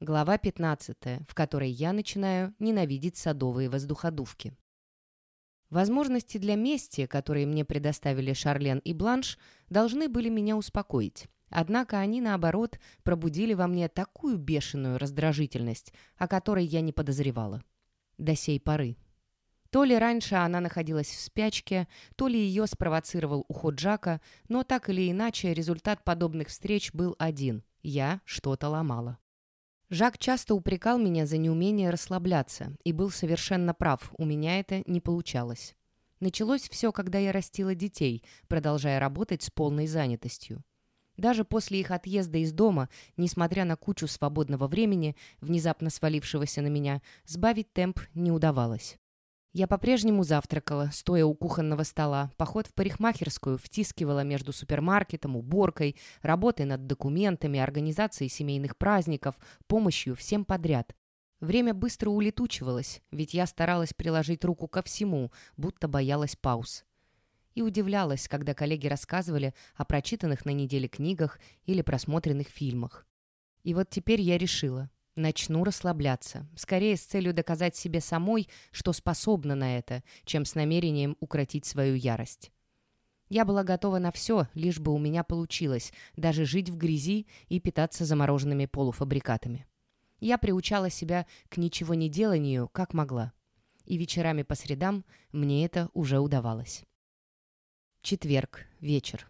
Глава 15, в которой я начинаю ненавидеть садовые воздуходувки. Возможности для мести, которые мне предоставили Шарлен и Бланш, должны были меня успокоить. Однако они, наоборот, пробудили во мне такую бешеную раздражительность, о которой я не подозревала. До сей поры. То ли раньше она находилась в спячке, то ли ее спровоцировал уход Джака, но так или иначе результат подобных встреч был один – я что-то ломала. Жак часто упрекал меня за неумение расслабляться, и был совершенно прав, у меня это не получалось. Началось все, когда я растила детей, продолжая работать с полной занятостью. Даже после их отъезда из дома, несмотря на кучу свободного времени, внезапно свалившегося на меня, сбавить темп не удавалось. Я по-прежнему завтракала, стоя у кухонного стола. Поход в парикмахерскую втискивала между супермаркетом, уборкой, работой над документами, организацией семейных праздников, помощью всем подряд. Время быстро улетучивалось, ведь я старалась приложить руку ко всему, будто боялась пауз. И удивлялась, когда коллеги рассказывали о прочитанных на неделе книгах или просмотренных фильмах. И вот теперь я решила – Начну расслабляться. Скорее с целью доказать себе самой, что способна на это, чем с намерением укротить свою ярость. Я была готова на все, лишь бы у меня получилось, даже жить в грязи и питаться замороженными полуфабрикатами. Я приучала себя к ничего не деланию, как могла. И вечерами по средам мне это уже удавалось. Четверг. Вечер.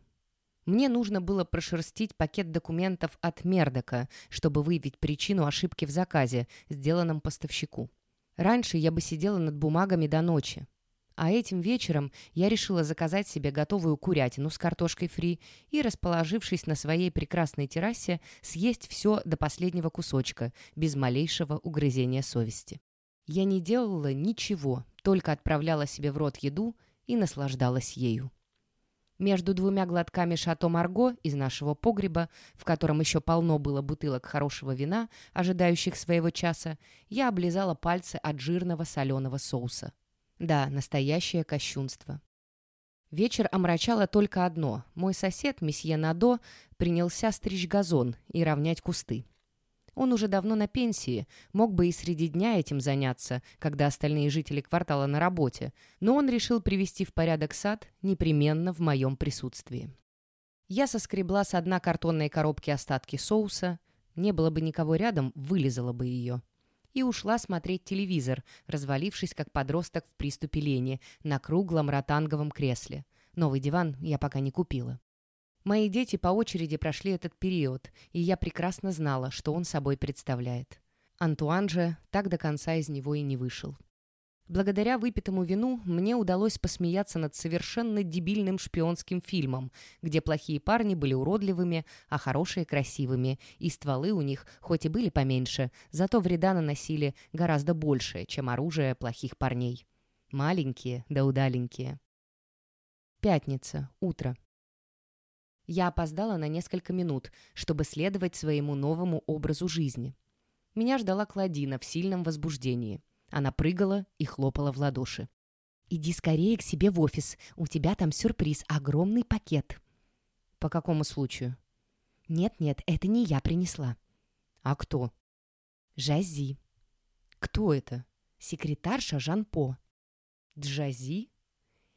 Мне нужно было прошерстить пакет документов от Мердока, чтобы выявить причину ошибки в заказе, сделанном поставщику. Раньше я бы сидела над бумагами до ночи. А этим вечером я решила заказать себе готовую курятину с картошкой фри и, расположившись на своей прекрасной террасе, съесть все до последнего кусочка, без малейшего угрызения совести. Я не делала ничего, только отправляла себе в рот еду и наслаждалась ею. Между двумя глотками «Шато Марго» из нашего погреба, в котором еще полно было бутылок хорошего вина, ожидающих своего часа, я облизала пальцы от жирного соленого соуса. Да, настоящее кощунство. Вечер омрачало только одно. Мой сосед, месье Надо, принялся стричь газон и равнять кусты. Он уже давно на пенсии, мог бы и среди дня этим заняться, когда остальные жители квартала на работе, но он решил привести в порядок сад непременно в моем присутствии. Я соскребла с дна картонной коробки остатки соуса, не было бы никого рядом, вылезала бы ее. И ушла смотреть телевизор, развалившись как подросток в приступе лени, на круглом ротанговом кресле. Новый диван я пока не купила. Мои дети по очереди прошли этот период, и я прекрасно знала, что он собой представляет. Антуан же так до конца из него и не вышел. Благодаря выпитому вину мне удалось посмеяться над совершенно дебильным шпионским фильмом, где плохие парни были уродливыми, а хорошие — красивыми, и стволы у них, хоть и были поменьше, зато вреда наносили гораздо больше, чем оружие плохих парней. Маленькие да удаленькие. Пятница. Утро. Я опоздала на несколько минут, чтобы следовать своему новому образу жизни. Меня ждала Кладина в сильном возбуждении. Она прыгала и хлопала в ладоши. «Иди скорее к себе в офис. У тебя там сюрприз, огромный пакет». «По какому случаю?» «Нет-нет, это не я принесла». «А кто?» «Жази». «Кто это?» «Секретарша Жан-По». «Джази?»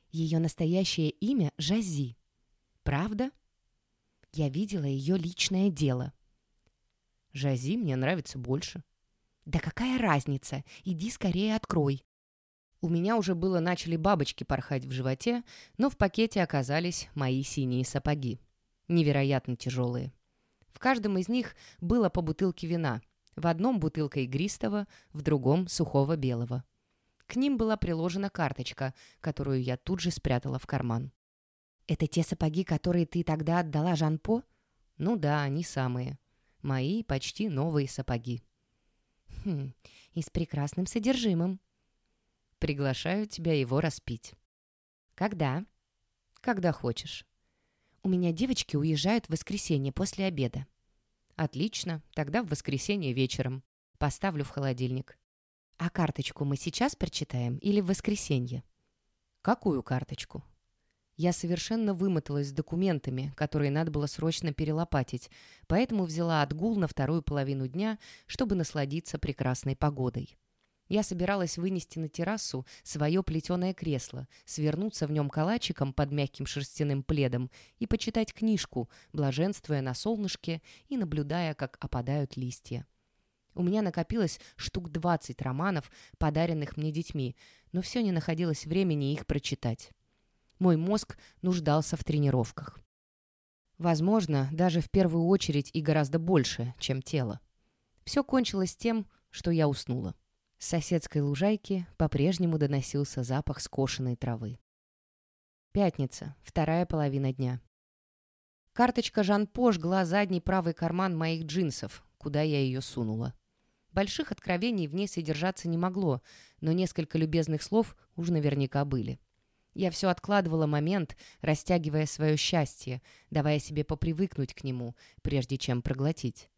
Ее настоящее имя Жази. «Правда?» Я видела ее личное дело. Жази мне нравится больше. Да какая разница? Иди скорее открой. У меня уже было начали бабочки порхать в животе, но в пакете оказались мои синие сапоги. Невероятно тяжелые. В каждом из них было по бутылке вина. В одном бутылка игристого, в другом сухого белого. К ним была приложена карточка, которую я тут же спрятала в карман. «Это те сапоги, которые ты тогда отдала Жан-По?» «Ну да, они самые. Мои почти новые сапоги». «Хм, и с прекрасным содержимым». «Приглашаю тебя его распить». «Когда?» «Когда хочешь». «У меня девочки уезжают в воскресенье после обеда». «Отлично, тогда в воскресенье вечером. Поставлю в холодильник». «А карточку мы сейчас прочитаем или в воскресенье?» «Какую карточку?» Я совершенно вымоталась с документами, которые надо было срочно перелопатить, поэтому взяла отгул на вторую половину дня, чтобы насладиться прекрасной погодой. Я собиралась вынести на террасу свое плетеное кресло, свернуться в нем калачиком под мягким шерстяным пледом и почитать книжку, блаженствуя на солнышке и наблюдая, как опадают листья. У меня накопилось штук 20 романов, подаренных мне детьми, но все не находилось времени их прочитать. Мой мозг нуждался в тренировках. Возможно, даже в первую очередь и гораздо больше, чем тело. Все кончилось тем, что я уснула. С соседской лужайки по-прежнему доносился запах скошенной травы. Пятница, вторая половина дня. Карточка Жан-По жгла задний правый карман моих джинсов, куда я ее сунула. Больших откровений в ней содержаться не могло, но несколько любезных слов уж наверняка были. Я все откладывала момент, растягивая свое счастье, давая себе попривыкнуть к нему, прежде чем проглотить.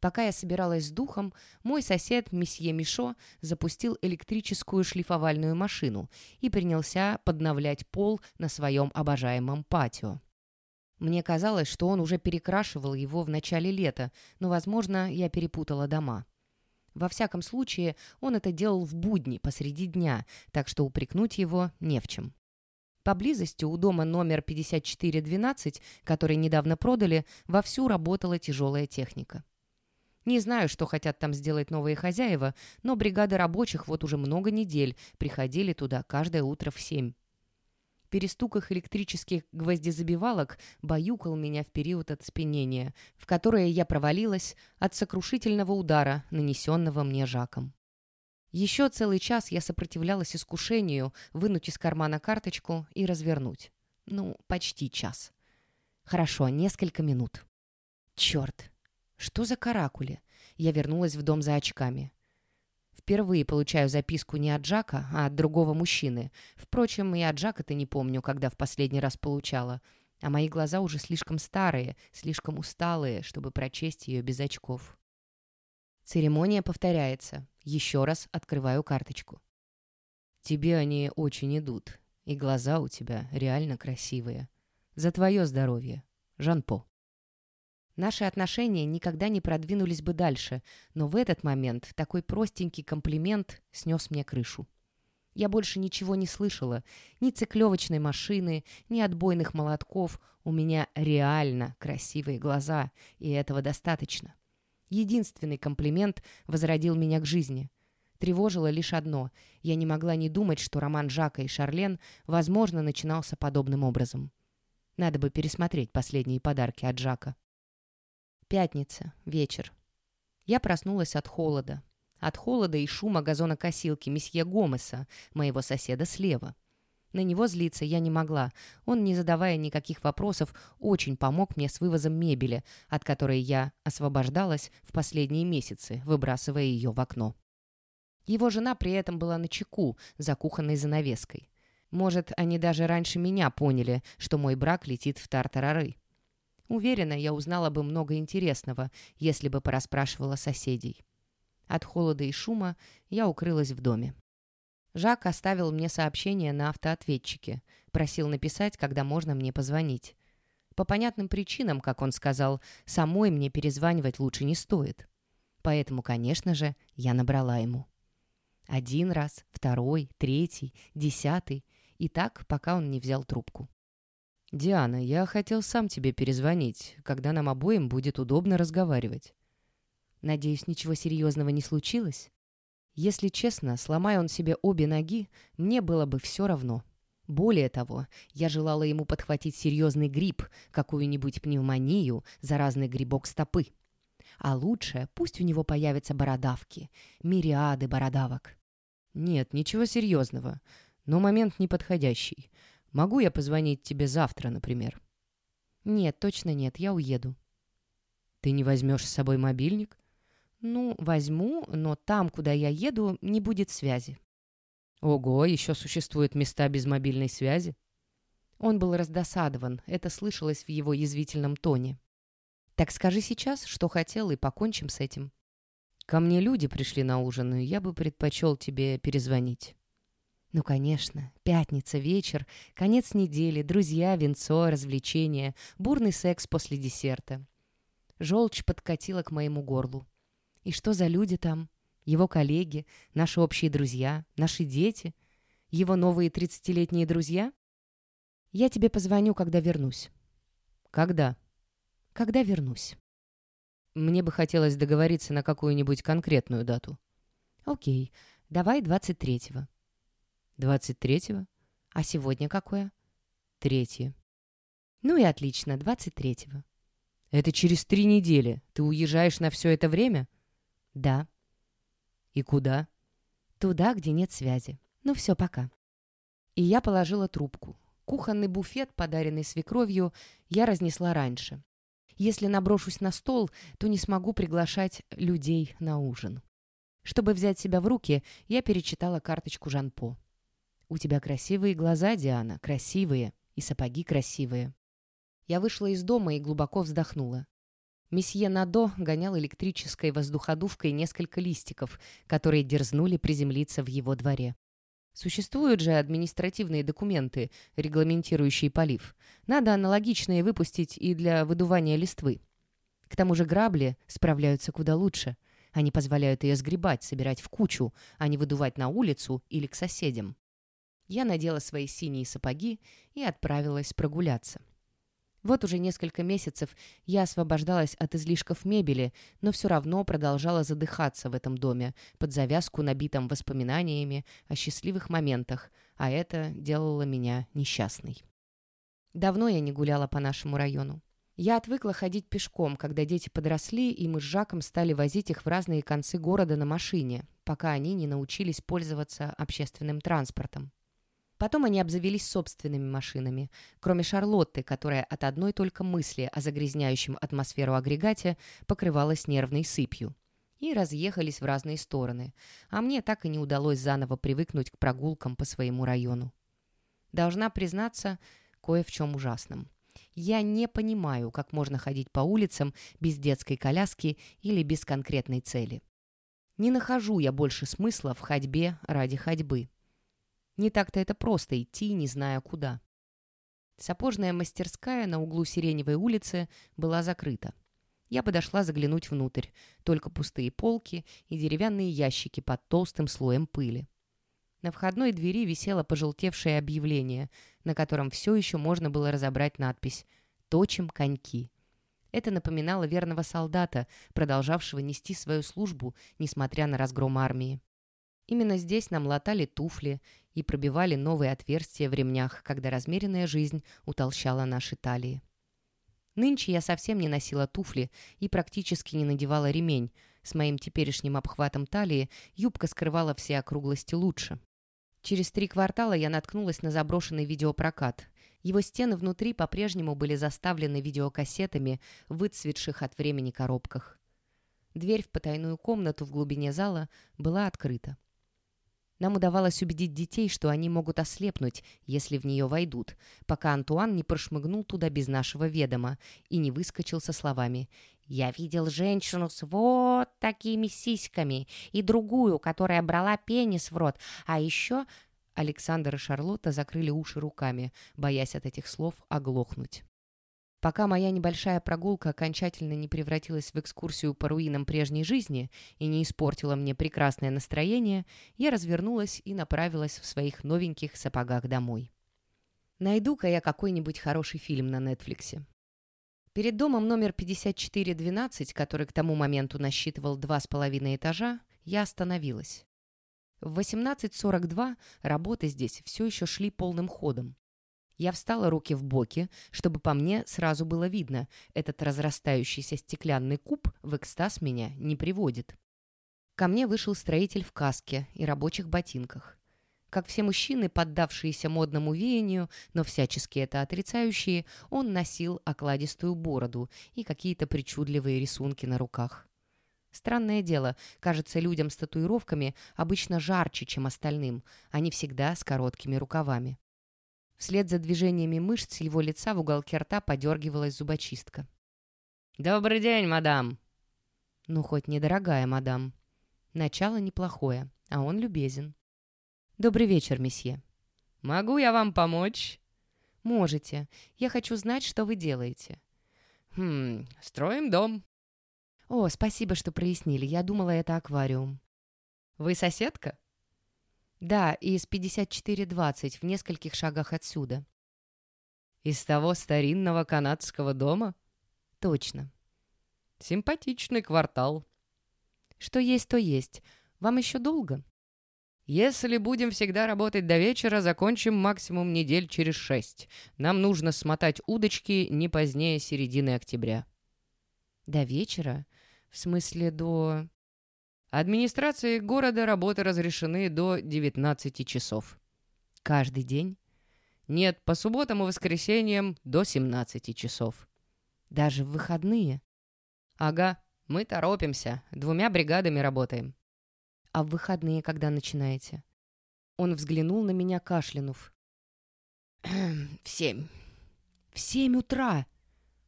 Пока я собиралась с духом, мой сосед, месье Мишо, запустил электрическую шлифовальную машину и принялся подновлять пол на своем обожаемом патио. Мне казалось, что он уже перекрашивал его в начале лета, но, возможно, я перепутала дома. Во всяком случае, он это делал в будни, посреди дня, так что упрекнуть его не в чем. Поблизости у дома номер 5412, который недавно продали, вовсю работала тяжелая техника. Не знаю, что хотят там сделать новые хозяева, но бригады рабочих вот уже много недель приходили туда каждое утро в семь. Перестук их электрических гвоздезабивалок баюкал меня в период отспенения, в которое я провалилась от сокрушительного удара, нанесенного мне Жаком. Еще целый час я сопротивлялась искушению вынуть из кармана карточку и развернуть. Ну, почти час. Хорошо, несколько минут. Черт! Что за каракули? Я вернулась в дом за очками. Впервые получаю записку не от Джака, а от другого мужчины. Впрочем, и от Джака-то не помню, когда в последний раз получала. А мои глаза уже слишком старые, слишком усталые, чтобы прочесть ее без очков. Церемония повторяется. Еще раз открываю карточку. Тебе они очень идут, и глаза у тебя реально красивые. За твое здоровье. Жанпо. Наши отношения никогда не продвинулись бы дальше, но в этот момент такой простенький комплимент снес мне крышу. Я больше ничего не слышала. Ни циклевочной машины, ни отбойных молотков. У меня реально красивые глаза, и этого достаточно. Единственный комплимент возродил меня к жизни. Тревожило лишь одно. Я не могла не думать, что роман Жака и Шарлен, возможно, начинался подобным образом. Надо бы пересмотреть последние подарки от Жака. Пятница. Вечер. Я проснулась от холода. От холода и шума газонокосилки месье Гомеса, моего соседа слева. На него злиться я не могла. Он, не задавая никаких вопросов, очень помог мне с вывозом мебели, от которой я освобождалась в последние месяцы, выбрасывая ее в окно. Его жена при этом была на чеку, за кухонной занавеской. Может, они даже раньше меня поняли, что мой брак летит в тартарары. Уверена, я узнала бы много интересного, если бы порасспрашивала соседей. От холода и шума я укрылась в доме. Жак оставил мне сообщение на автоответчике. Просил написать, когда можно мне позвонить. По понятным причинам, как он сказал, самой мне перезванивать лучше не стоит. Поэтому, конечно же, я набрала ему. Один раз, второй, третий, десятый. И так, пока он не взял трубку. «Диана, я хотел сам тебе перезвонить, когда нам обоим будет удобно разговаривать». «Надеюсь, ничего серьезного не случилось?» Если честно, сломая он себе обе ноги, мне было бы все равно. Более того, я желала ему подхватить серьезный грипп, какую-нибудь пневмонию, заразный грибок стопы. А лучше пусть у него появятся бородавки, мириады бородавок. Нет, ничего серьезного, но момент неподходящий. Могу я позвонить тебе завтра, например? Нет, точно нет, я уеду. Ты не возьмешь с собой мобильник? «Ну, возьму, но там, куда я еду, не будет связи». «Ого, еще существуют места без мобильной связи?» Он был раздосадован, это слышалось в его язвительном тоне. «Так скажи сейчас, что хотел, и покончим с этим». «Ко мне люди пришли на ужин, и я бы предпочел тебе перезвонить». Ну, конечно, пятница, вечер, конец недели, друзья, венцо, развлечения, бурный секс после десерта. Желчь подкатила к моему горлу. И что за люди там? Его коллеги, наши общие друзья, наши дети? Его новые тридцатилетние друзья? Я тебе позвоню, когда вернусь. Когда? Когда вернусь. Мне бы хотелось договориться на какую-нибудь конкретную дату. Окей, давай двадцать третьего. Двадцать третьего? А сегодня какое? Третье. Ну и отлично, двадцать третьего. Это через три недели. Ты уезжаешь на все это время? Да. И куда? Туда, где нет связи. Ну все, пока. И я положила трубку. Кухонный буфет, подаренный свекровью, я разнесла раньше. Если наброшусь на стол, то не смогу приглашать людей на ужин. Чтобы взять себя в руки, я перечитала карточку Жанпо. «У тебя красивые глаза, Диана, красивые, и сапоги красивые». Я вышла из дома и глубоко вздохнула. Месье Надо гонял электрической воздуходувкой несколько листиков, которые дерзнули приземлиться в его дворе. Существуют же административные документы, регламентирующие полив. Надо аналогичные выпустить и для выдувания листвы. К тому же грабли справляются куда лучше. Они позволяют ее сгребать, собирать в кучу, а не выдувать на улицу или к соседям. Я надела свои синие сапоги и отправилась прогуляться. Вот уже несколько месяцев я освобождалась от излишков мебели, но все равно продолжала задыхаться в этом доме, под завязку набитым воспоминаниями о счастливых моментах, а это делало меня несчастной. Давно я не гуляла по нашему району. Я отвыкла ходить пешком, когда дети подросли, и мы с Жаком стали возить их в разные концы города на машине, пока они не научились пользоваться общественным транспортом. Потом они обзавелись собственными машинами, кроме Шарлотты, которая от одной только мысли о загрязняющем атмосферу агрегате покрывалась нервной сыпью. И разъехались в разные стороны, а мне так и не удалось заново привыкнуть к прогулкам по своему району. Должна признаться кое в чем ужасном. Я не понимаю, как можно ходить по улицам без детской коляски или без конкретной цели. Не нахожу я больше смысла в ходьбе ради ходьбы. Не так-то это просто идти, не зная куда. Сапожная мастерская на углу Сиреневой улицы была закрыта. Я подошла заглянуть внутрь. Только пустые полки и деревянные ящики под толстым слоем пыли. На входной двери висело пожелтевшее объявление, на котором все еще можно было разобрать надпись «Точим коньки». Это напоминало верного солдата, продолжавшего нести свою службу, несмотря на разгром армии. Именно здесь нам латали туфли и пробивали новые отверстия в ремнях, когда размеренная жизнь утолщала наши талии. Нынче я совсем не носила туфли и практически не надевала ремень. С моим теперешним обхватом талии юбка скрывала все округлости лучше. Через три квартала я наткнулась на заброшенный видеопрокат. Его стены внутри по-прежнему были заставлены видеокассетами выцветших от времени коробках. Дверь в потайную комнату в глубине зала была открыта. Нам удавалось убедить детей, что они могут ослепнуть, если в нее войдут, пока Антуан не прошмыгнул туда без нашего ведома и не выскочил со словами «Я видел женщину с вот такими сиськами и другую, которая брала пенис в рот, а еще...» Александр и Шарлотта закрыли уши руками, боясь от этих слов оглохнуть. Пока моя небольшая прогулка окончательно не превратилась в экскурсию по руинам прежней жизни и не испортила мне прекрасное настроение, я развернулась и направилась в своих новеньких сапогах домой. Найду-ка я какой-нибудь хороший фильм на Нетфликсе. Перед домом номер 5412, который к тому моменту насчитывал два с половиной этажа, я остановилась. В 18.42 работы здесь все еще шли полным ходом. Я встала руки в боки, чтобы по мне сразу было видно, этот разрастающийся стеклянный куб в экстаз меня не приводит. Ко мне вышел строитель в каске и рабочих ботинках. Как все мужчины, поддавшиеся модному веянию, но всячески это отрицающие, он носил окладистую бороду и какие-то причудливые рисунки на руках. Странное дело, кажется, людям с татуировками обычно жарче, чем остальным, они всегда с короткими рукавами. Вслед за движениями мышц его лица в уголке рта подергивалась зубочистка. «Добрый день, мадам!» «Ну, хоть недорогая, мадам. Начало неплохое, а он любезен». «Добрый вечер, месье». «Могу я вам помочь?» «Можете. Я хочу знать, что вы делаете». «Хм, строим дом». «О, спасибо, что прояснили. Я думала, это аквариум». «Вы соседка?» «Да, из 5420, в нескольких шагах отсюда». «Из того старинного канадского дома?» «Точно». «Симпатичный квартал». «Что есть, то есть. Вам еще долго?» Если будем всегда работать до вечера, закончим максимум недель через шесть. Нам нужно смотать удочки не позднее середины октября». «До вечера? В смысле, до...» Администрации города работы разрешены до 19 часов. Каждый день? Нет, по субботам и воскресеньям до 17 часов. Даже в выходные? Ага, мы торопимся, двумя бригадами работаем. «А в выходные когда начинаете?» Он взглянул на меня, кашлянув. «В семь». «В семь утра?»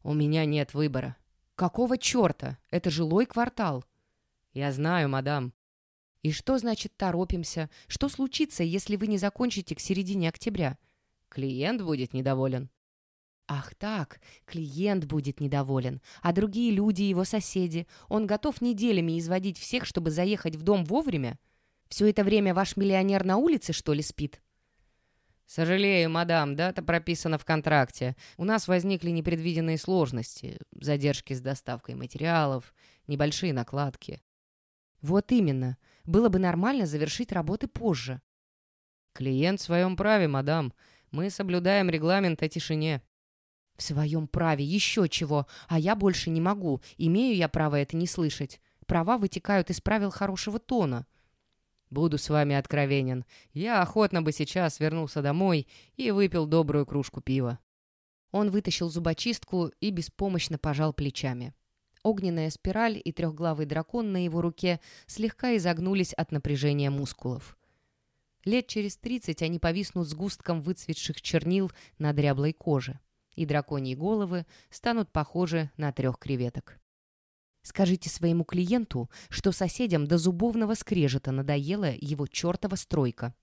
«У меня нет выбора». «Какого черта? Это жилой квартал». «Я знаю, мадам». «И что значит торопимся? Что случится, если вы не закончите к середине октября?» «Клиент будет недоволен». Ах так, клиент будет недоволен, а другие люди, его соседи. Он готов неделями изводить всех, чтобы заехать в дом вовремя? Все это время ваш миллионер на улице, что ли, спит? «Сожалею, мадам, дата прописана в контракте. У нас возникли непредвиденные сложности, задержки с доставкой материалов, небольшие накладки». «Вот именно. Было бы нормально завершить работы позже». «Клиент в своем праве, мадам. Мы соблюдаем регламент о тишине». В своем праве еще чего, а я больше не могу. Имею я право это не слышать. Права вытекают из правил хорошего тона. Буду с вами откровенен. Я охотно бы сейчас вернулся домой и выпил добрую кружку пива. Он вытащил зубочистку и беспомощно пожал плечами. Огненная спираль и трехглавый дракон на его руке слегка изогнулись от напряжения мускулов. Лет через тридцать они повиснут сгустком выцветших чернил на дряблой коже и драконьи головы станут похожи на трех креветок. Скажите своему клиенту, что соседям до зубовного скрежета надоела его чертова стройка.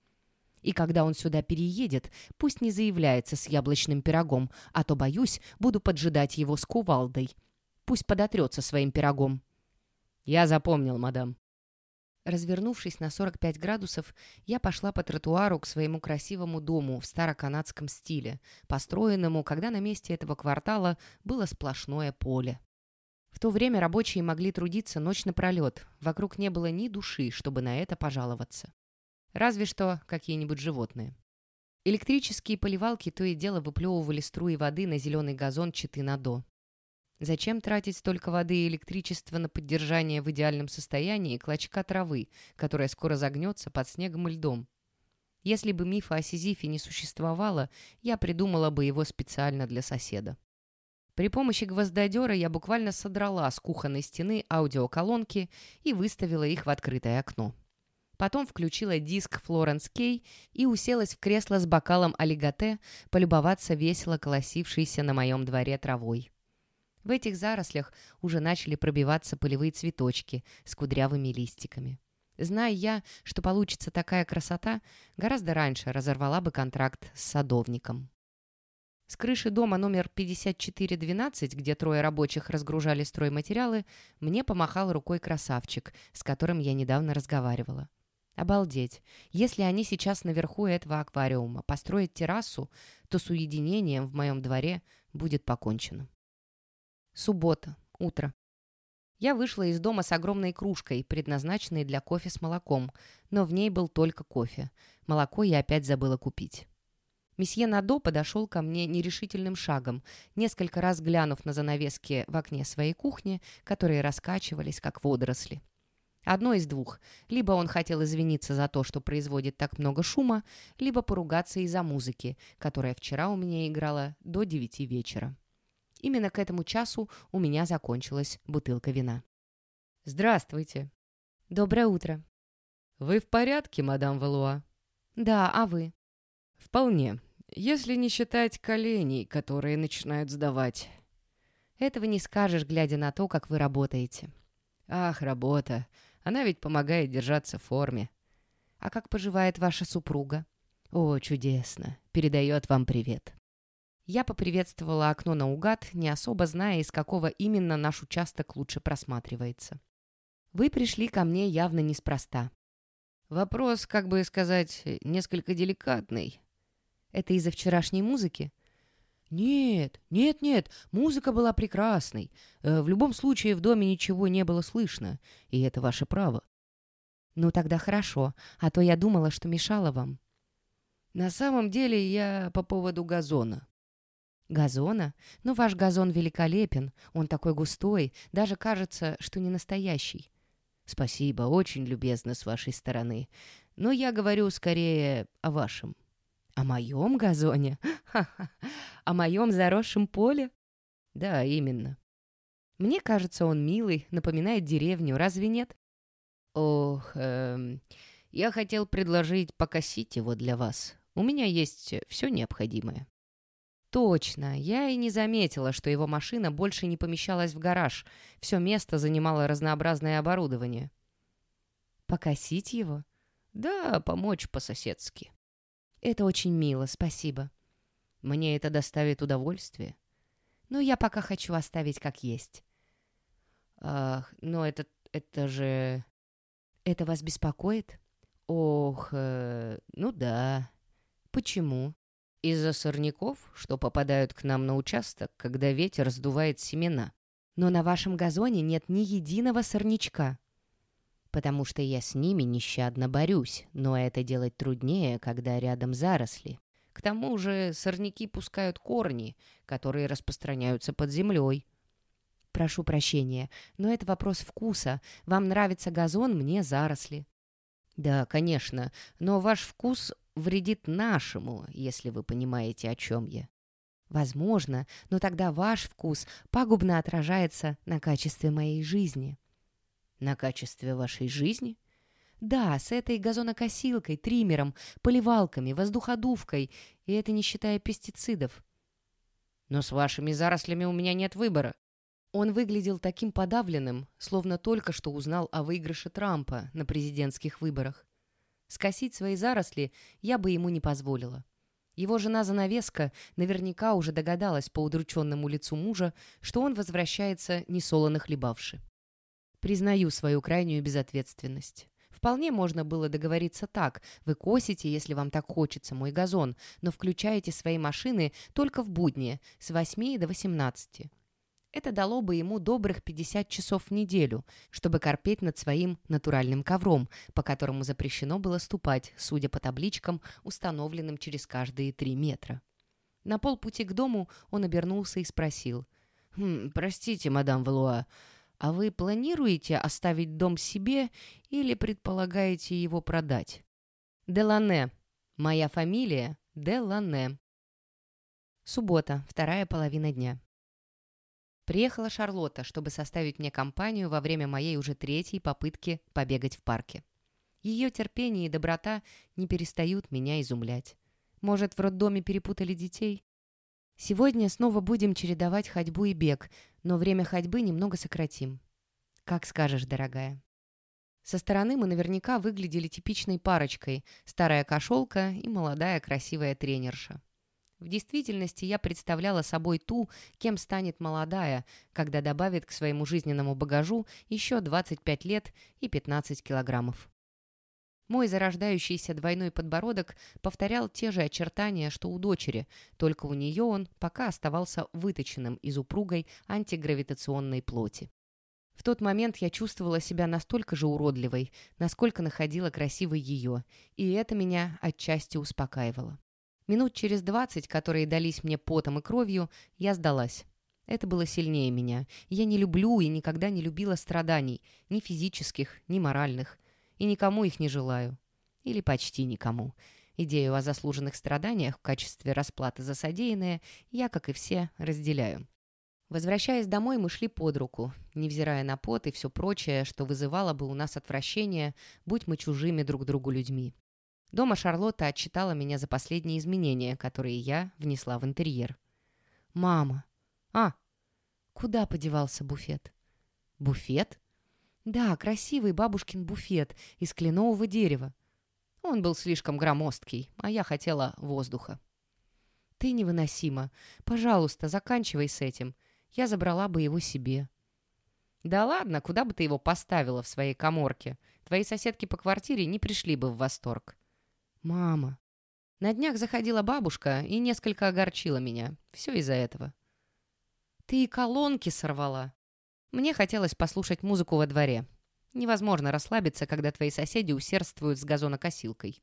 И когда он сюда переедет, пусть не заявляется с яблочным пирогом, а то, боюсь, буду поджидать его с кувалдой. Пусть подотрется своим пирогом. Я запомнил, мадам. Развернувшись на 45 градусов, я пошла по тротуару к своему красивому дому в староканадском стиле, построенному, когда на месте этого квартала было сплошное поле. В то время рабочие могли трудиться ночь напролет, вокруг не было ни души, чтобы на это пожаловаться. Разве что какие-нибудь животные. Электрические поливалки то и дело выплевывали струи воды на зеленый газон читы надо. Зачем тратить столько воды и электричества на поддержание в идеальном состоянии клочка травы, которая скоро загнется под снегом и льдом? Если бы мифа о Сизифе не существовало, я придумала бы его специально для соседа. При помощи гвоздодера я буквально содрала с кухонной стены аудиоколонки и выставила их в открытое окно. Потом включила диск «Флоренс Кей» и уселась в кресло с бокалом олиготе полюбоваться весело колосившейся на моем дворе травой. В этих зарослях уже начали пробиваться полевые цветочки с кудрявыми листиками. Зная я, что получится такая красота, гораздо раньше разорвала бы контракт с садовником. С крыши дома номер 5412, где трое рабочих разгружали стройматериалы, мне помахал рукой красавчик, с которым я недавно разговаривала. Обалдеть! Если они сейчас наверху этого аквариума построят террасу, то с уединением в моем дворе будет покончено. Суббота. Утро. Я вышла из дома с огромной кружкой, предназначенной для кофе с молоком, но в ней был только кофе. Молоко я опять забыла купить. Месье Надо подошел ко мне нерешительным шагом, несколько раз глянув на занавески в окне своей кухни, которые раскачивались, как водоросли. Одно из двух. Либо он хотел извиниться за то, что производит так много шума, либо поругаться из-за музыки, которая вчера у меня играла до девяти вечера. Именно к этому часу у меня закончилась бутылка вина. «Здравствуйте». «Доброе утро». «Вы в порядке, мадам Валуа?» «Да, а вы?» «Вполне, если не считать коленей, которые начинают сдавать». «Этого не скажешь, глядя на то, как вы работаете». «Ах, работа. Она ведь помогает держаться в форме». А как поживает ваша супруга?» «О, чудесно! Передает вам привет!» Я поприветствовала окно наугад, не особо зная, из какого именно наш участок лучше просматривается. «Вы пришли ко мне явно неспроста». «Вопрос, как бы сказать, несколько деликатный». «Это из-за вчерашней музыки?» «Нет, нет, нет, музыка была прекрасной. Э, в любом случае в доме ничего не было слышно, и это ваше право». «Ну тогда хорошо, а то я думала, что мешала вам». «На самом деле я по поводу газона». «Газона? Ну ваш газон великолепен, он такой густой, даже кажется, что не настоящий». «Спасибо, очень любезно с вашей стороны. Но я говорю скорее о вашем». «О моем газоне? Ха-ха! О моем заросшем поле?» «Да, именно». «Мне кажется, он милый, напоминает деревню, разве нет?» «Ох, эм, я хотел предложить покосить его для вас. У меня есть все необходимое». Точно, я и не заметила, что его машина больше не помещалась в гараж. Все место занимало разнообразное оборудование. Покосить его? Да, помочь по-соседски. Это очень мило, спасибо. Мне это доставит удовольствие. Но я пока хочу оставить как есть. Ах, но это, это же... Это вас беспокоит? Ох, э, ну да. Почему? Из-за сорняков, что попадают к нам на участок, когда ветер сдувает семена. Но на вашем газоне нет ни единого сорнячка. Потому что я с ними нещадно борюсь, но это делать труднее, когда рядом заросли. К тому же сорняки пускают корни, которые распространяются под землей. Прошу прощения, но это вопрос вкуса. Вам нравится газон, мне заросли. Да, конечно, но ваш вкус вредит нашему, если вы понимаете, о чем я. Возможно, но тогда ваш вкус пагубно отражается на качестве моей жизни. На качестве вашей жизни? Да, с этой газонокосилкой, триммером, поливалками, воздуходувкой, и это не считая пестицидов. Но с вашими зарослями у меня нет выбора. Он выглядел таким подавленным, словно только что узнал о выигрыше Трампа на президентских выборах. Скосить свои заросли я бы ему не позволила. Его жена-занавеска наверняка уже догадалась по удрученному лицу мужа, что он возвращается несолоно хлебавши. Признаю свою крайнюю безответственность. Вполне можно было договориться так. Вы косите, если вам так хочется, мой газон, но включаете свои машины только в будни с 8 до 18. Это дало бы ему добрых 50 часов в неделю, чтобы корпеть над своим натуральным ковром, по которому запрещено было ступать, судя по табличкам, установленным через каждые три метра. На полпути к дому он обернулся и спросил. «Хм, «Простите, мадам Валуа, а вы планируете оставить дом себе или предполагаете его продать?» «Делане. Моя фамилия Делане». Суббота, вторая половина дня. Приехала Шарлотта, чтобы составить мне компанию во время моей уже третьей попытки побегать в парке. Ее терпение и доброта не перестают меня изумлять. Может, в роддоме перепутали детей? Сегодня снова будем чередовать ходьбу и бег, но время ходьбы немного сократим. Как скажешь, дорогая. Со стороны мы наверняка выглядели типичной парочкой – старая кошелка и молодая красивая тренерша. В действительности я представляла собой ту, кем станет молодая, когда добавит к своему жизненному багажу еще 25 лет и 15 килограммов. Мой зарождающийся двойной подбородок повторял те же очертания, что у дочери, только у нее он пока оставался выточенным из упругой антигравитационной плоти. В тот момент я чувствовала себя настолько же уродливой, насколько находила красивой ее, и это меня отчасти успокаивало. Минут через двадцать, которые дались мне потом и кровью, я сдалась. Это было сильнее меня. Я не люблю и никогда не любила страданий, ни физических, ни моральных. И никому их не желаю. Или почти никому. Идею о заслуженных страданиях в качестве расплаты за содеянное я, как и все, разделяю. Возвращаясь домой, мы шли под руку, невзирая на пот и все прочее, что вызывало бы у нас отвращение, будь мы чужими друг другу людьми. Дома Шарлотта отчитала меня за последние изменения, которые я внесла в интерьер. «Мама!» «А, куда подевался буфет?» «Буфет?» «Да, красивый бабушкин буфет из кленового дерева». Он был слишком громоздкий, а я хотела воздуха. «Ты невыносима. Пожалуйста, заканчивай с этим. Я забрала бы его себе». «Да ладно, куда бы ты его поставила в своей коморке? Твои соседки по квартире не пришли бы в восторг». «Мама». На днях заходила бабушка и несколько огорчила меня. Все из-за этого. «Ты и колонки сорвала». Мне хотелось послушать музыку во дворе. Невозможно расслабиться, когда твои соседи усердствуют с газонокосилкой.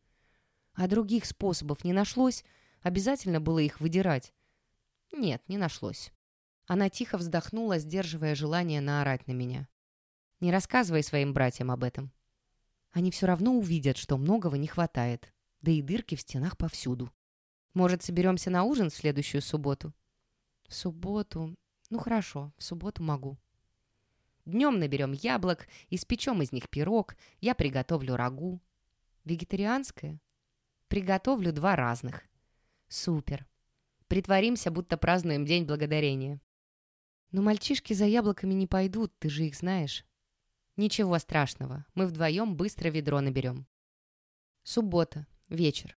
А других способов не нашлось, обязательно было их выдирать. Нет, не нашлось. Она тихо вздохнула, сдерживая желание наорать на меня. «Не рассказывай своим братьям об этом. Они все равно увидят, что многого не хватает, да и дырки в стенах повсюду. Может, соберемся на ужин в следующую субботу?» «В субботу? Ну хорошо, в субботу могу». Днем наберем яблок, испечем из них пирог, я приготовлю рагу. Вегетарианское? Приготовлю два разных. Супер. Притворимся, будто празднуем День Благодарения. Но мальчишки за яблоками не пойдут, ты же их знаешь. Ничего страшного, мы вдвоем быстро ведро наберем. Суббота, вечер.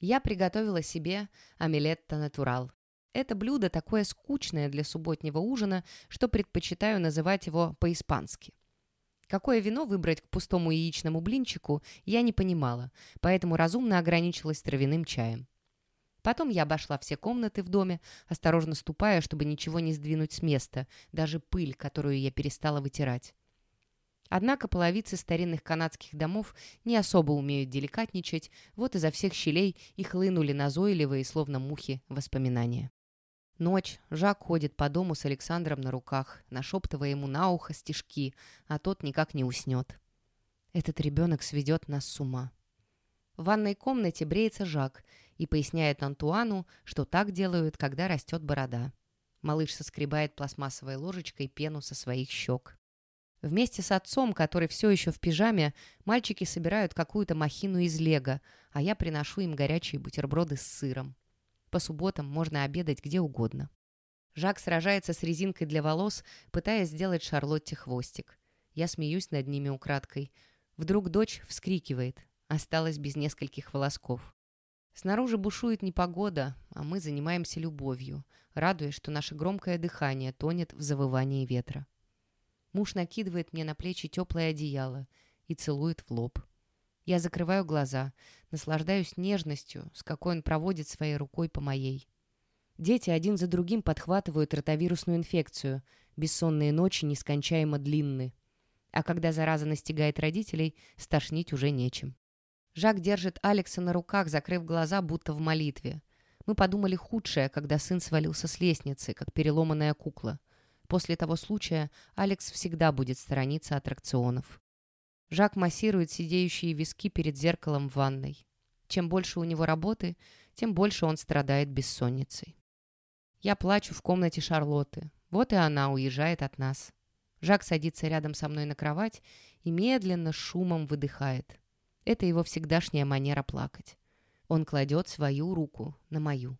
Я приготовила себе омелетто натурал. Это блюдо такое скучное для субботнего ужина, что предпочитаю называть его по-испански. Какое вино выбрать к пустому яичному блинчику, я не понимала, поэтому разумно ограничилась травяным чаем. Потом я обошла все комнаты в доме, осторожно ступая, чтобы ничего не сдвинуть с места, даже пыль, которую я перестала вытирать. Однако половицы старинных канадских домов не особо умеют деликатничать, вот изо всех щелей и хлынули назойливые, словно мухи, воспоминания. Ночь. Жак ходит по дому с Александром на руках, нашептывая ему на ухо стишки, а тот никак не уснет. Этот ребенок сведет нас с ума. В ванной комнате бреется Жак и поясняет Антуану, что так делают, когда растет борода. Малыш соскребает пластмассовой ложечкой пену со своих щек. Вместе с отцом, который все еще в пижаме, мальчики собирают какую-то махину из лего, а я приношу им горячие бутерброды с сыром. По субботам можно обедать где угодно. Жак сражается с резинкой для волос, пытаясь сделать Шарлотте хвостик. Я смеюсь над ними украдкой. Вдруг дочь вскрикивает. Осталась без нескольких волосков. Снаружи бушует непогода, а мы занимаемся любовью, радуясь, что наше громкое дыхание тонет в завывании ветра. Муж накидывает мне на плечи теплое одеяло и целует в лоб. Я закрываю глаза, наслаждаюсь нежностью, с какой он проводит своей рукой по моей. Дети один за другим подхватывают ротовирусную инфекцию. Бессонные ночи нескончаемо длинны. А когда зараза настигает родителей, стошнить уже нечем. Жак держит Алекса на руках, закрыв глаза, будто в молитве. Мы подумали худшее, когда сын свалился с лестницы, как переломанная кукла. После того случая Алекс всегда будет сторониться аттракционов. Жак массирует сидеющие виски перед зеркалом в ванной. Чем больше у него работы, тем больше он страдает бессонницей. Я плачу в комнате Шарлотты. Вот и она уезжает от нас. Жак садится рядом со мной на кровать и медленно, шумом выдыхает. Это его всегдашняя манера плакать. Он кладет свою руку на мою.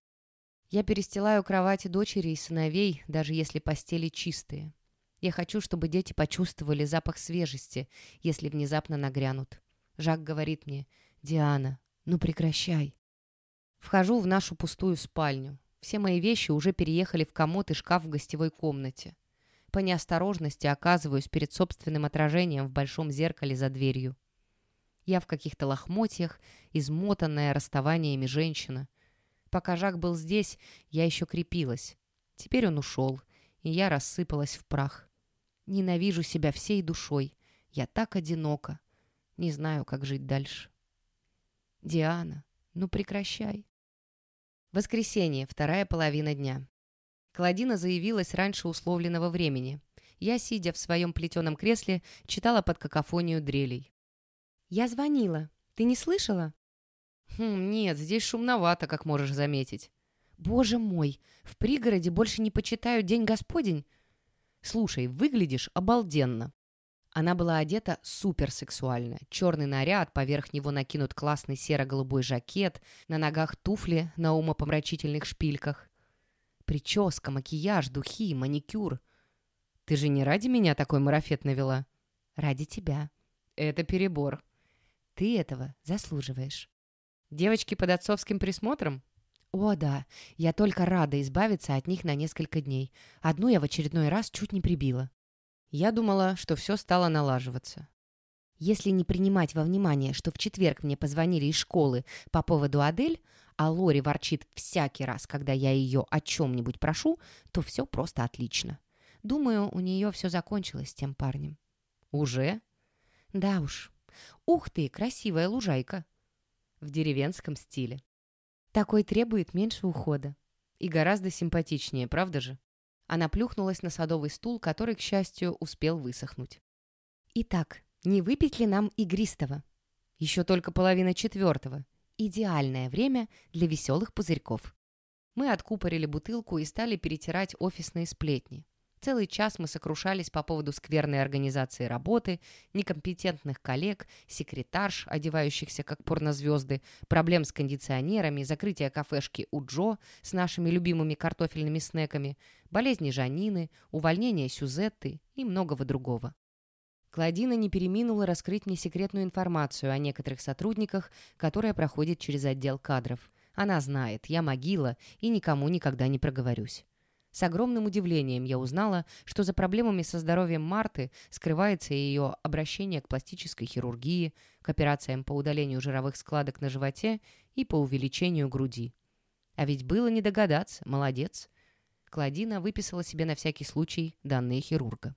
Я перестилаю кровати дочери и сыновей, даже если постели чистые. Я хочу, чтобы дети почувствовали запах свежести, если внезапно нагрянут. Жак говорит мне, «Диана, ну прекращай». Вхожу в нашу пустую спальню. Все мои вещи уже переехали в комод и шкаф в гостевой комнате. По неосторожности оказываюсь перед собственным отражением в большом зеркале за дверью. Я в каких-то лохмотьях, измотанная расставаниями женщина. Пока Жак был здесь, я еще крепилась. Теперь он ушел, и я рассыпалась в прах. Ненавижу себя всей душой. Я так одинока. Не знаю, как жить дальше. Диана, ну прекращай. Воскресенье, вторая половина дня. Кладина заявилась раньше условленного времени. Я, сидя в своем плетеном кресле, читала под какофонию дрелей. «Я звонила. Ты не слышала?» «Хм, нет, здесь шумновато, как можешь заметить». «Боже мой! В пригороде больше не почитают День Господень. «Слушай, выглядишь обалденно». Она была одета суперсексуально. Черный наряд, поверх него накинут классный серо-голубой жакет, на ногах туфли на умопомрачительных шпильках. Прическа, макияж, духи, маникюр. Ты же не ради меня такой марафет навела? Ради тебя. Это перебор. Ты этого заслуживаешь. Девочки под отцовским присмотром? О, да. Я только рада избавиться от них на несколько дней. Одну я в очередной раз чуть не прибила. Я думала, что все стало налаживаться. Если не принимать во внимание, что в четверг мне позвонили из школы по поводу Адель, а Лори ворчит всякий раз, когда я ее о чем-нибудь прошу, то все просто отлично. Думаю, у нее все закончилось с тем парнем. Уже? Да уж. Ух ты, красивая лужайка. В деревенском стиле. Такой требует меньше ухода. И гораздо симпатичнее, правда же? Она плюхнулась на садовый стул, который, к счастью, успел высохнуть. Итак, не выпить ли нам игристого? Еще только половина четвертого. Идеальное время для веселых пузырьков. Мы откупорили бутылку и стали перетирать офисные сплетни. Целый час мы сокрушались по поводу скверной организации работы, некомпетентных коллег, секретарш, одевающихся как порнозвезды, проблем с кондиционерами, закрытия кафешки у Джо с нашими любимыми картофельными снеками, болезни Жанины, увольнения Сюзетты и многого другого. Кладина не переминула раскрыть мне секретную информацию о некоторых сотрудниках, которая проходит через отдел кадров. Она знает, я могила и никому никогда не проговорюсь. С огромным удивлением я узнала, что за проблемами со здоровьем Марты скрывается ее обращение к пластической хирургии, к операциям по удалению жировых складок на животе и по увеличению груди. А ведь было не догадаться, молодец. Кладина выписала себе на всякий случай данные хирурга.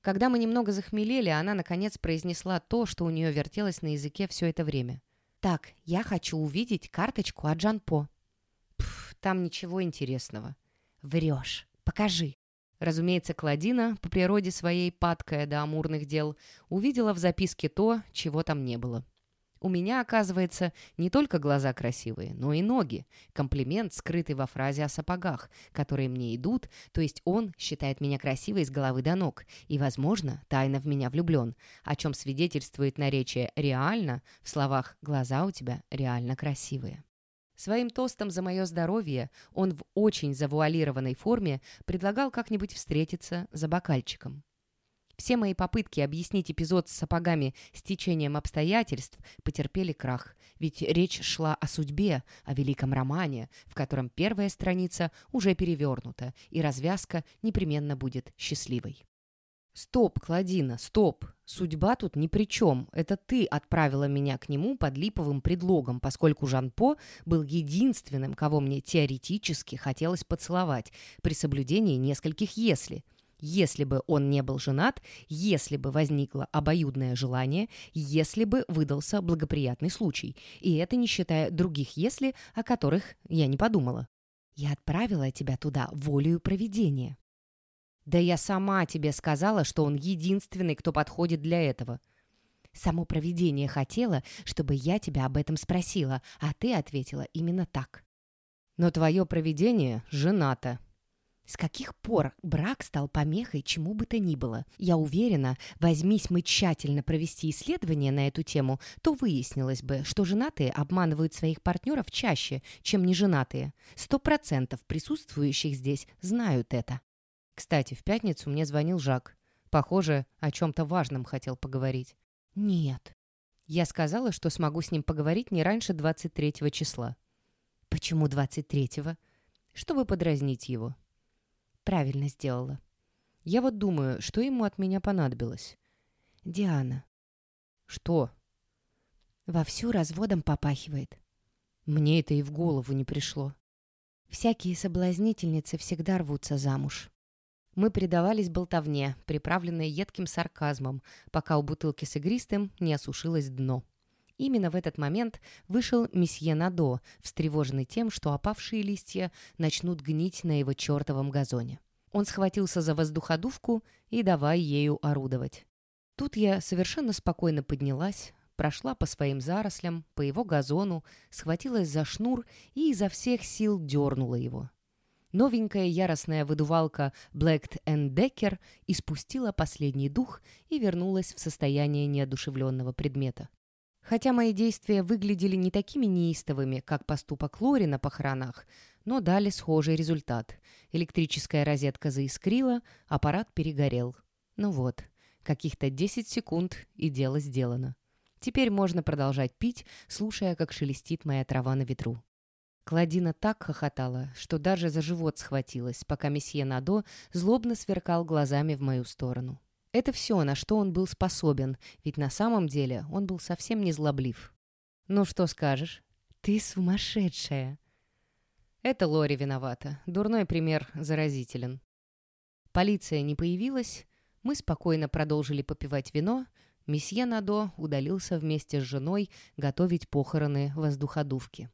Когда мы немного захмелели, она, наконец, произнесла то, что у нее вертелось на языке все это время. «Так, я хочу увидеть карточку от Жанпо». «Пф, там ничего интересного». «Врешь. Покажи». Разумеется, Кладина, по природе своей падкая до амурных дел, увидела в записке то, чего там не было. У меня, оказывается, не только глаза красивые, но и ноги. Комплимент, скрытый во фразе о сапогах, которые мне идут, то есть он считает меня красивой с головы до ног и, возможно, тайно в меня влюблен, о чем свидетельствует наречие «реально» в словах «глаза у тебя реально красивые». Своим тостом за мое здоровье он в очень завуалированной форме предлагал как-нибудь встретиться за бокальчиком. Все мои попытки объяснить эпизод с сапогами с течением обстоятельств потерпели крах, ведь речь шла о судьбе, о великом романе, в котором первая страница уже перевернута, и развязка непременно будет счастливой. «Стоп, Кладина, стоп! Судьба тут ни при чем. Это ты отправила меня к нему под липовым предлогом, поскольку Жан-По был единственным, кого мне теоретически хотелось поцеловать, при соблюдении нескольких «если». Если бы он не был женат, если бы возникло обоюдное желание, если бы выдался благоприятный случай. И это не считая других «если», о которых я не подумала. Я отправила тебя туда волею проведения. Да я сама тебе сказала, что он единственный, кто подходит для этого. Само провидение хотело, чтобы я тебя об этом спросила, а ты ответила именно так. Но твое провидение женато, с каких пор брак стал помехой чему бы то ни было? Я уверена, возьмись мы тщательно провести исследование на эту тему, то выяснилось бы, что женатые обманывают своих партнеров чаще, чем неженатые. Сто процентов присутствующих здесь знают это. Кстати, в пятницу мне звонил Жак. Похоже, о чем-то важном хотел поговорить. Нет. Я сказала, что смогу с ним поговорить не раньше 23 числа. Почему 23-го? Чтобы подразнить его. Правильно сделала. Я вот думаю, что ему от меня понадобилось. Диана. Что? Вовсю разводом попахивает. Мне это и в голову не пришло. Всякие соблазнительницы всегда рвутся замуж. Мы предавались болтовне, приправленной едким сарказмом, пока у бутылки с игристым не осушилось дно. Именно в этот момент вышел месье Надо, встревоженный тем, что опавшие листья начнут гнить на его чертовом газоне. Он схватился за воздуходувку и давай ею орудовать. Тут я совершенно спокойно поднялась, прошла по своим зарослям, по его газону, схватилась за шнур и изо всех сил дернула его. Новенькая яростная выдувалка Black Decker испустила последний дух и вернулась в состояние неодушевленного предмета. Хотя мои действия выглядели не такими неистовыми, как поступок Лори на похоронах, но дали схожий результат. Электрическая розетка заискрила, аппарат перегорел. Ну вот, каких-то 10 секунд, и дело сделано. Теперь можно продолжать пить, слушая, как шелестит моя трава на ветру. Кладина так хохотала, что даже за живот схватилась, пока месье Надо злобно сверкал глазами в мою сторону. Это все, на что он был способен, ведь на самом деле он был совсем не злоблив. «Ну что скажешь?» «Ты сумасшедшая!» Это Лори виновата. Дурной пример заразителен. Полиция не появилась, мы спокойно продолжили попивать вино, месье Надо удалился вместе с женой готовить похороны воздуходувки.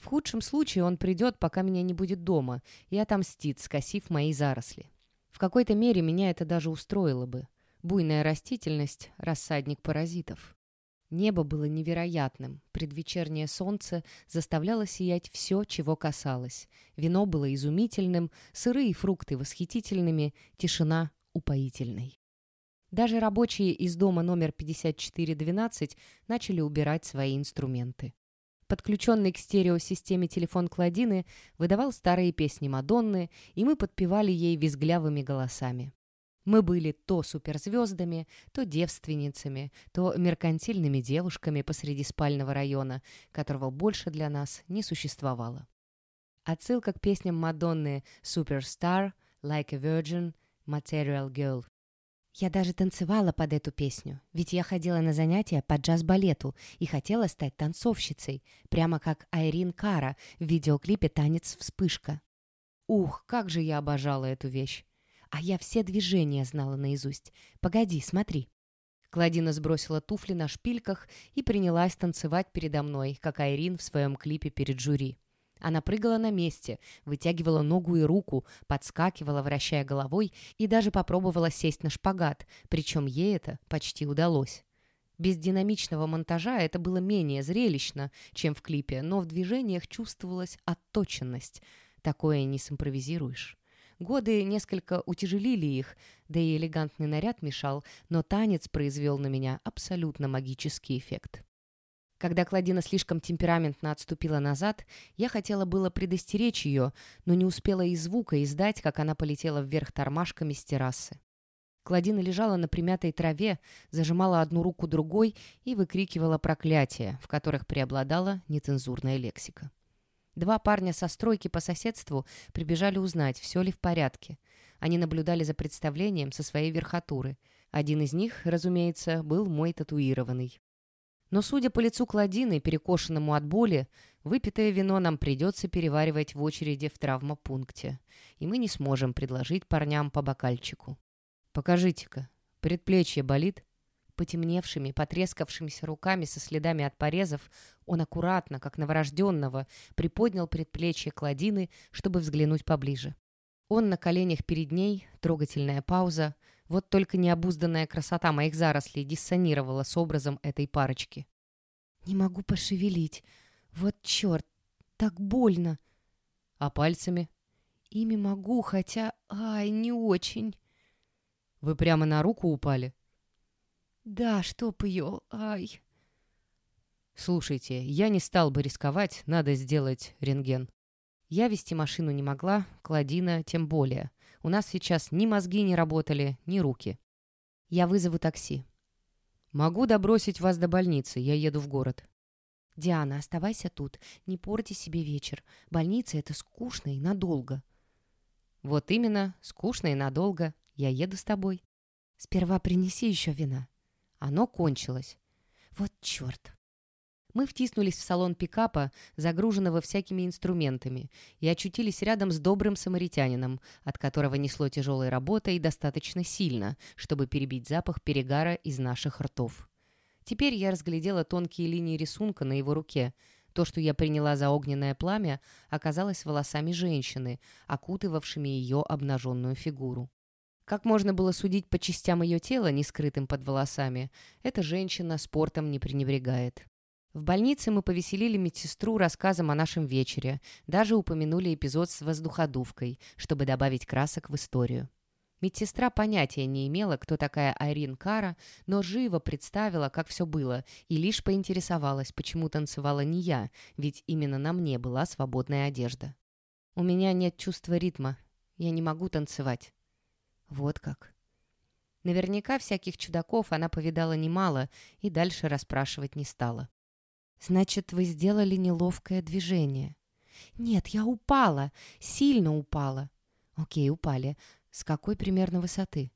В худшем случае он придет, пока меня не будет дома, и отомстит, скосив мои заросли. В какой-то мере меня это даже устроило бы. Буйная растительность — рассадник паразитов. Небо было невероятным, предвечернее солнце заставляло сиять все, чего касалось. Вино было изумительным, сырые фрукты восхитительными, тишина упоительной. Даже рабочие из дома номер 5412 начали убирать свои инструменты. Подключенный к стереосистеме телефон Кладины выдавал старые песни Мадонны, и мы подпевали ей визглявыми голосами. Мы были то суперзвездами, то девственницами, то меркантильными девушками посреди спального района, которого больше для нас не существовало. Отсылка к песням Мадонны «Superstar», «Like a Virgin», «Material Girl». Я даже танцевала под эту песню, ведь я ходила на занятия по джаз-балету и хотела стать танцовщицей, прямо как Айрин Кара в видеоклипе «Танец вспышка». Ух, как же я обожала эту вещь! А я все движения знала наизусть. Погоди, смотри. Кладина сбросила туфли на шпильках и принялась танцевать передо мной, как Айрин в своем клипе перед жюри. Она прыгала на месте, вытягивала ногу и руку, подскакивала, вращая головой, и даже попробовала сесть на шпагат, причем ей это почти удалось. Без динамичного монтажа это было менее зрелищно, чем в клипе, но в движениях чувствовалась отточенность. Такое не симпровизируешь. Годы несколько утяжелили их, да и элегантный наряд мешал, но танец произвел на меня абсолютно магический эффект. Когда Кладина слишком темпераментно отступила назад, я хотела было предостеречь ее, но не успела и звука издать, как она полетела вверх тормашками с террасы. Кладина лежала на примятой траве, зажимала одну руку другой и выкрикивала проклятия, в которых преобладала нецензурная лексика. Два парня со стройки по соседству прибежали узнать, все ли в порядке. Они наблюдали за представлением со своей верхотуры. Один из них, разумеется, был мой татуированный. Но, судя по лицу Кладины, перекошенному от боли, выпитое вино нам придется переваривать в очереди в травмопункте, и мы не сможем предложить парням по бокальчику. «Покажите-ка, предплечье болит?» Потемневшими, потрескавшимися руками со следами от порезов, он аккуратно, как новорожденного, приподнял предплечье Кладины, чтобы взглянуть поближе. Он на коленях перед ней, трогательная пауза, вот только необузданная красота моих зарослей диссонировала с образом этой парочки. «Не могу пошевелить. Вот черт, так больно!» «А пальцами?» «Ими могу, хотя... Ай, не очень!» «Вы прямо на руку упали?» «Да, чтоб ее, ай!» «Слушайте, я не стал бы рисковать, надо сделать рентген». Я вести машину не могла, Кладина тем более. У нас сейчас ни мозги не работали, ни руки. Я вызову такси. «Могу добросить вас до больницы, я еду в город». «Диана, оставайся тут, не порти себе вечер. Больница — это скучно и надолго». «Вот именно, скучно и надолго. Я еду с тобой». «Сперва принеси еще вина». Оно кончилось. Вот черт. Мы втиснулись в салон пикапа, загруженного всякими инструментами, и очутились рядом с добрым самаритянином, от которого несло тяжелой работой достаточно сильно, чтобы перебить запах перегара из наших ртов. Теперь я разглядела тонкие линии рисунка на его руке. То, что я приняла за огненное пламя, оказалось волосами женщины, окутывавшими ее обнаженную фигуру. Как можно было судить по частям ее тела, не скрытым под волосами, эта женщина спортом не пренебрегает. В больнице мы повеселили медсестру рассказом о нашем вечере, даже упомянули эпизод с воздуходувкой, чтобы добавить красок в историю. Медсестра понятия не имела, кто такая Айрин Кара, но живо представила, как все было, и лишь поинтересовалась, почему танцевала не я, ведь именно на мне была свободная одежда. «У меня нет чувства ритма. Я не могу танцевать». Вот как. Наверняка всяких чудаков она повидала немало и дальше расспрашивать не стала. «Значит, вы сделали неловкое движение?» «Нет, я упала, сильно упала». «Окей, упали. С какой примерно высоты?»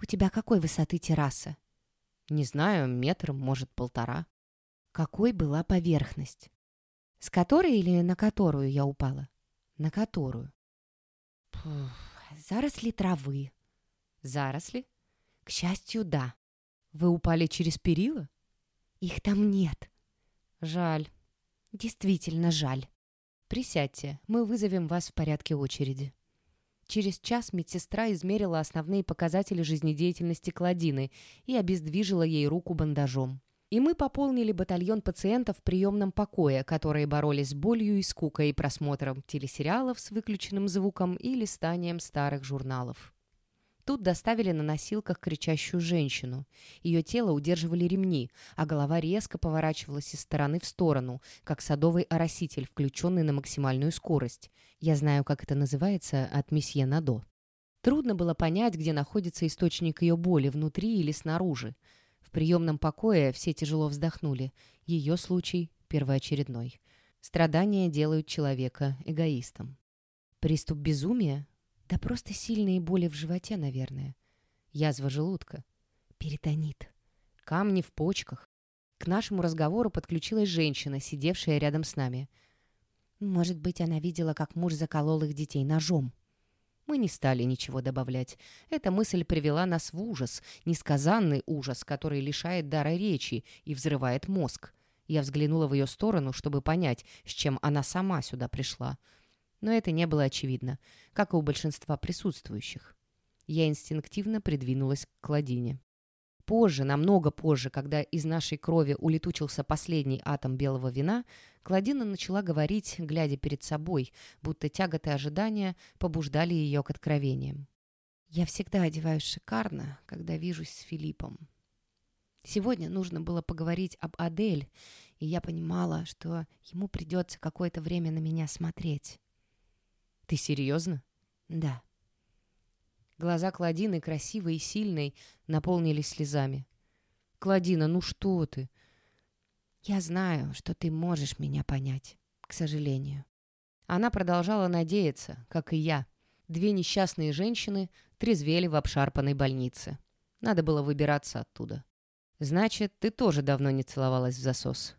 «У тебя какой высоты терраса?» «Не знаю, метр, может, полтора». «Какой была поверхность?» «С которой или на которую я упала?» «На которую». Пух, «Заросли травы». «Заросли?» «К счастью, да». «Вы упали через перила?» «Их там нет». «Жаль». «Действительно жаль». «Присядьте, мы вызовем вас в порядке очереди». Через час медсестра измерила основные показатели жизнедеятельности Кладины и обездвижила ей руку бандажом. И мы пополнили батальон пациентов в приемном покое, которые боролись с болью и скукой просмотром телесериалов с выключенным звуком и листанием старых журналов. Тут доставили на носилках кричащую женщину. Ее тело удерживали ремни, а голова резко поворачивалась из стороны в сторону, как садовый ороситель, включенный на максимальную скорость. Я знаю, как это называется от месье Надо. Трудно было понять, где находится источник ее боли, внутри или снаружи. В приемном покое все тяжело вздохнули. Ее случай первоочередной. Страдания делают человека эгоистом. Приступ безумия? Да просто сильные боли в животе, наверное. Язва желудка. Перитонит. Камни в почках. К нашему разговору подключилась женщина, сидевшая рядом с нами. Может быть, она видела, как муж заколол их детей ножом. Мы не стали ничего добавлять. Эта мысль привела нас в ужас, несказанный ужас, который лишает дара речи и взрывает мозг. Я взглянула в ее сторону, чтобы понять, с чем она сама сюда пришла но это не было очевидно, как и у большинства присутствующих. Я инстинктивно придвинулась к Кладине. Позже, намного позже, когда из нашей крови улетучился последний атом белого вина, Кладина начала говорить, глядя перед собой, будто тяготы ожидания побуждали ее к откровениям. «Я всегда одеваюсь шикарно, когда вижусь с Филиппом. Сегодня нужно было поговорить об Адель, и я понимала, что ему придется какое-то время на меня смотреть. «Ты серьезно?» «Да». Глаза Кладины, красивой и сильной, наполнились слезами. «Кладина, ну что ты?» «Я знаю, что ты можешь меня понять, к сожалению». Она продолжала надеяться, как и я. Две несчастные женщины трезвели в обшарпанной больнице. Надо было выбираться оттуда. «Значит, ты тоже давно не целовалась в засос?»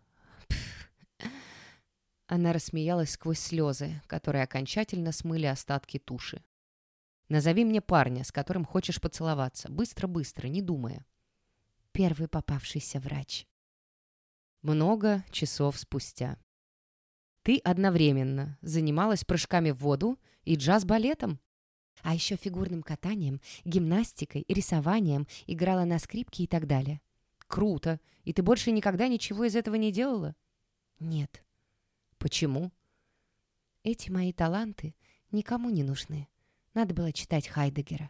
Она рассмеялась сквозь слезы, которые окончательно смыли остатки туши. «Назови мне парня, с которым хочешь поцеловаться. Быстро-быстро, не думая». Первый попавшийся врач. Много часов спустя. Ты одновременно занималась прыжками в воду и джаз-балетом. А еще фигурным катанием, гимнастикой, рисованием, играла на скрипке и так далее. Круто. И ты больше никогда ничего из этого не делала? Нет. Почему? Эти мои таланты никому не нужны. Надо было читать Хайдегера.